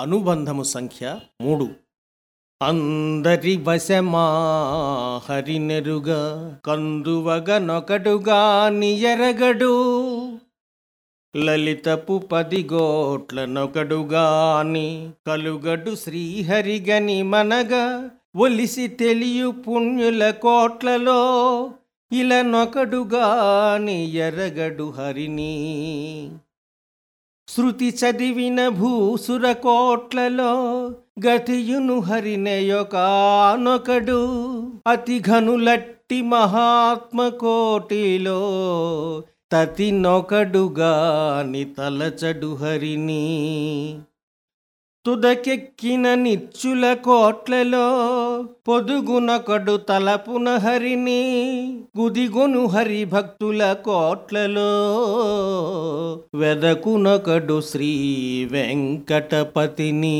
అనుబంధము సంఖ్య మూడు. అందరి వశమా హరినెరుగా కందువగనొకడుగా నియరగడు. లలితపు పదిగోట్ల నొకడుగాని కలుగడు శ్రీహరిగని మనగా. ఒలిసి తెలియు పుణ్యుల కోట్లలో ఇలా నొకడుగాని ఎరగడు హరిని. శృతి చదివిన భూసుర కోట్లలో గతియును హరినయొకానొకడు అతి ఘనులట్టి మహాత్మ కోటిలో తతి నొకడుగాని తలచడు హరిని. తుదకెక్కిన నిచ్చుల కోట్లలో పొదుగునొకడు తలపున హరిని గుదిగొను హరి భక్తుల కోట్లలో వెదకునొకడు శ్రీ వెంకటపతిని.